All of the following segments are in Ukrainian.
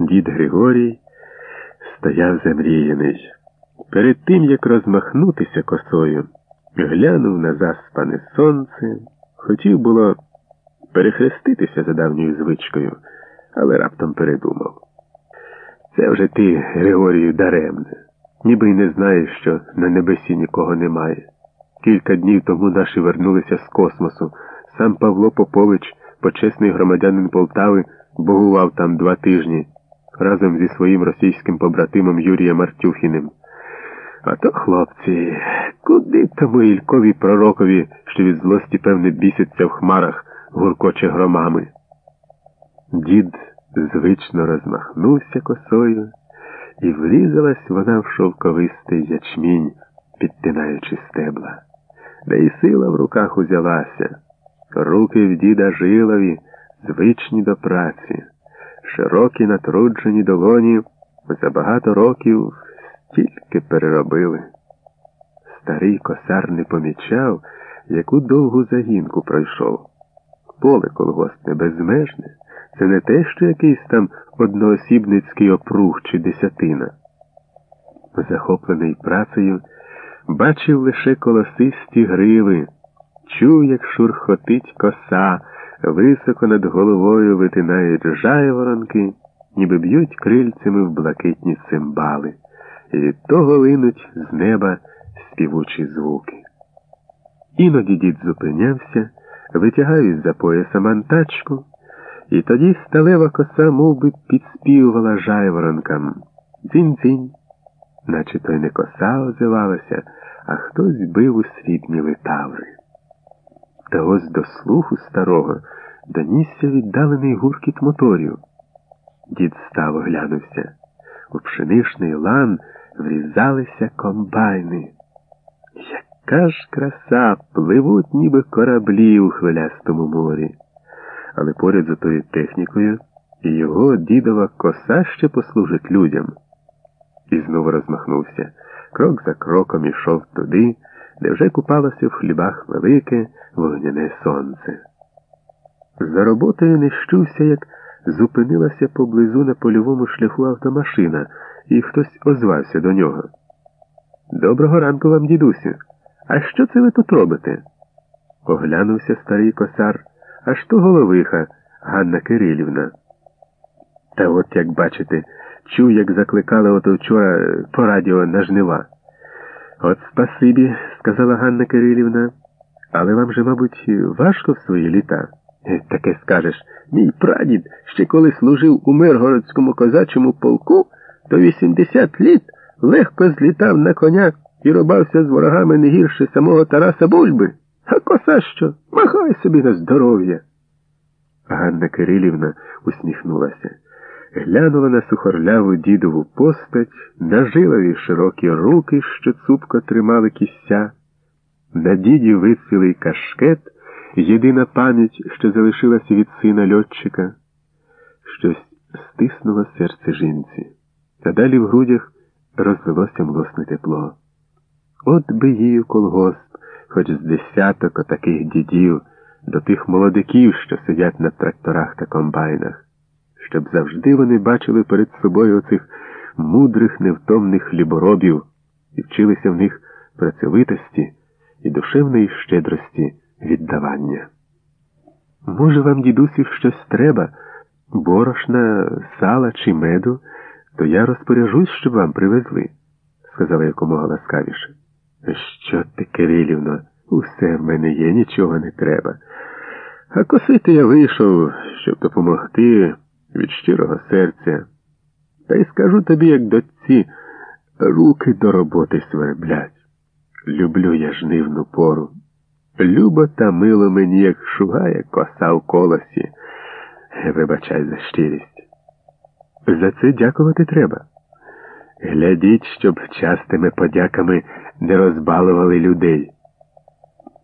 Дід Григорій стояв замріяний. Перед тим, як розмахнутися косою, глянув на заспане сонце, хотів було перехреститися за давньою звичкою, але раптом передумав. Це вже ти, Григорію, даремне, ніби й не знаєш, що на небесі нікого немає. Кілька днів тому наші вернулися з космосу. Сам Павло Попович, почесний громадянин Полтави, богував там два тижні разом зі своїм російським побратимом Юрієм Артюхіним. А то, хлопці, куди тому Ількові пророкові, що від злості, певне, біситься в хмарах, гуркоче громами? Дід звично розмахнувся косою, і врізалась вона в шовковистий ячмінь, підтинаючи стебла. Де й сила в руках узялася. Руки в діда жилові, звичні до праці, широкі натруджені долоні за багато років стільки переробили. Старий косар не помічав, яку довгу загінку пройшов. Поле колгоспне безмежне, це не те, що якийсь там одноосібницький опруг чи десятина. Захоплений працею, бачив лише колосисті гриви, чув, як шурхотить коса, високо над головою витинають жайворонки, ніби б'ють крильцями в блакитні цимбали, і від того линуть з неба співучі звуки. Іноді дід зупинявся, витягав із за пояса мантачку, і тоді сталева коса мов би, підспівувала жайворонкам дзінь-дзінь, наче то й не коса озивалася, а хтось бив у срібні литаври. Та ось до слуху старого донісся віддалений гуркіт моторів. Дід став оглянувся. У пшеничний лан врізалися комбайни. Яка ж краса пливуть, ніби кораблі у хвилястому морі. Але поряд за тою технікою його дідова коса ще послужить людям. І знову розмахнувся. Крок за кроком ішов туди, де вже купалося в хлібах велике вогняне сонце. За роботою не щувся, як зупинилася поблизу на польовому шляху автомашина, і хтось озвався до нього. Доброго ранку вам, дідусю. А що це ви тут робите? Оглянувся старий косар, аж то головиха Ганна Кирилівна. Та от, як бачите, чув, як закликали ото вчора по радіо на жнива. От спасибі, сказала Ганна Кирилівна, але вам же, мабуть, важко в свої літа. Е, таке скажеш, мій прадід, ще коли служив у Миргородському козачому полку, то 80 літ легко злітав на коня і рубався з ворогами не гірше самого Тараса Бульби. А коса що? Махай собі на здоров'я. Ганна Кирилівна усміхнулася глянула на сухорляву дідову постать, на жилові широкі руки, що цупко тримали кістя, на діді вицілий кашкет, єдина пам'ять, що залишилася від сина льотчика. Щось стиснуло серце жінці, а далі в грудях розлилося млосне тепло. От би її колгосп, хоч з десяток отаких дідів, до тих молодиків, що сидять на тракторах та комбайнах щоб завжди вони бачили перед собою оцих мудрих, невтомних хліборобів і вчилися в них працьовитості і душевної щедрості віддавання. Може, вам, дідусів, щось треба, борошна, сала чи меду, то я розпоряжусь, щоб вам привезли, сказала якомога ласкавіше. Що ти, Кирилівно, усе в мене є, нічого не треба. А косити я вийшов, щоб допомогти від щирого серця. Та й скажу тобі, як дочці, руки до роботи сверблять. Люблю я жнивну пору. Любо та мило мені, як шугає коса в колосі. Вибачай за щирість. За це дякувати треба. Глядіть, щоб частими подяками не розбалували людей.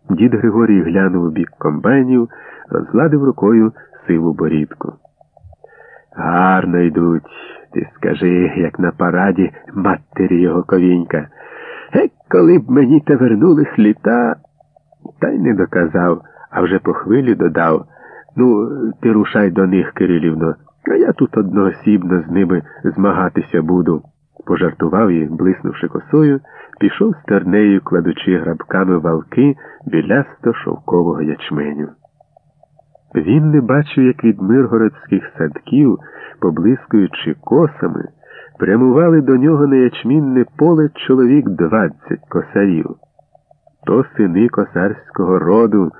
Дід Григорій глянув у бік комбайнів, розгладив рукою сиву борідку. Гарно йдуть, ти скажи, як на параді матері його ковінька. Гек, коли б мені те вернулись літа, та й не доказав, а вже по хвилі додав. Ну, ти рушай до них, Кирилівно, А я тут одноосібно з ними змагатися буду, пожартував і, блиснувши косою, пішов з тернею, кладучи грабками валки білясто шовкового ячменю. Він не бачив, як від миргородських садків, поблискуючи косами, прямували до нього на ячмінне поле чоловік двадцять косарів. То сини косарського роду,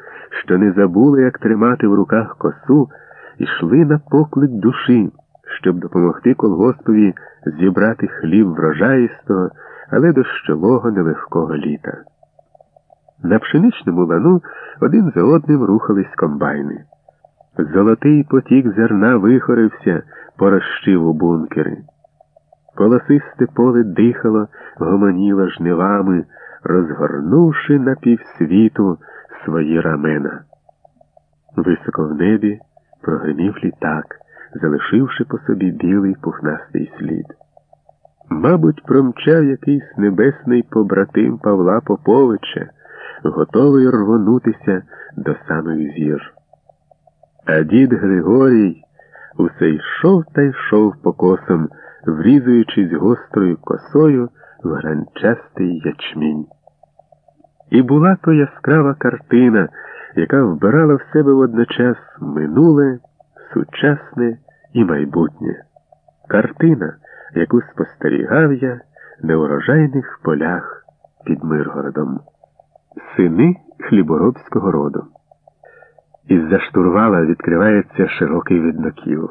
що не забули, як тримати в руках косу, йшли на поклик душі, щоб допомогти колгоспові зібрати хліб врожаїстого, але дощового нелегкого літа. На пшеничному лану один за одним рухались комбайни. Золотий потік зерна вихорився, порощив у бункери. Колосисте поле дихало, гомоніло жнивами, розгорнувши на півсвіту свої рамена. Високо в небі прогримів літак, залишивши по собі білий пухнастий слід. Мабуть, промчав якийсь небесний побратим Павла Поповича, готовий рвонутися до самих зір. А дід Григорій усе йшов та йшов покосом, врізуючись гострою косою в гранчастий ячмінь. І була то яскрава картина, яка вбирала в себе водночас минуле, сучасне і майбутнє. Картина, яку спостерігав я на урожайних полях під Миргородом. Сини хліборобського роду. Із-за штурвала відкривається широкий виднокіл.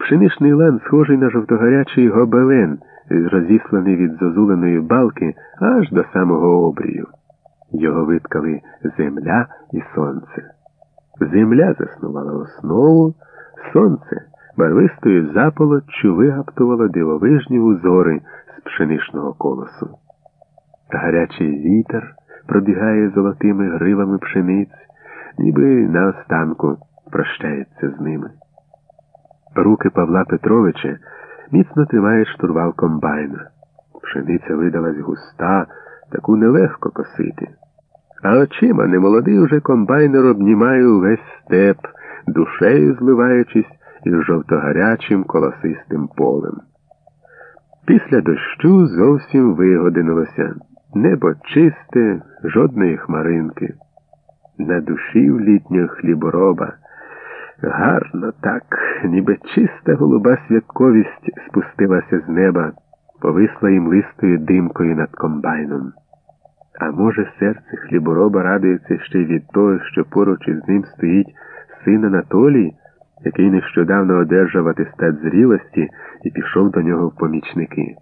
Пшеничний лан схожий на жовтогарячий гобелен, розісланий від зозуленої балки аж до самого обрію. Його виткали земля і сонце. Земля заснувала основу, сонце барвистою заполоччю вигаптувало дивовижні узори з пшеничного колосу. Гарячий вітер пробігає золотими гривами пшениць, ніби наостанку прощається з ними. Руки Павла Петровича міцно тримають штурвал комбайна. Пшениця видалась густа, таку нелегко косити. А очима немолодий уже комбайнер обнімає увесь степ, душею зливаючись із жовтогарячим колосистим полем. Після дощу зовсім вигодинилося. Небо чисте, жодної хмаринки. На душі в літнього хлібороба. Гарно так, ніби чиста голуба святковість спустилася з неба, повисла їм листою димкою над комбайном. А може, серце хлібороба радується ще й від того, що поруч із ним стоїть син Анатолій, який нещодавно одержав атестат зрілості і пішов до нього в помічники.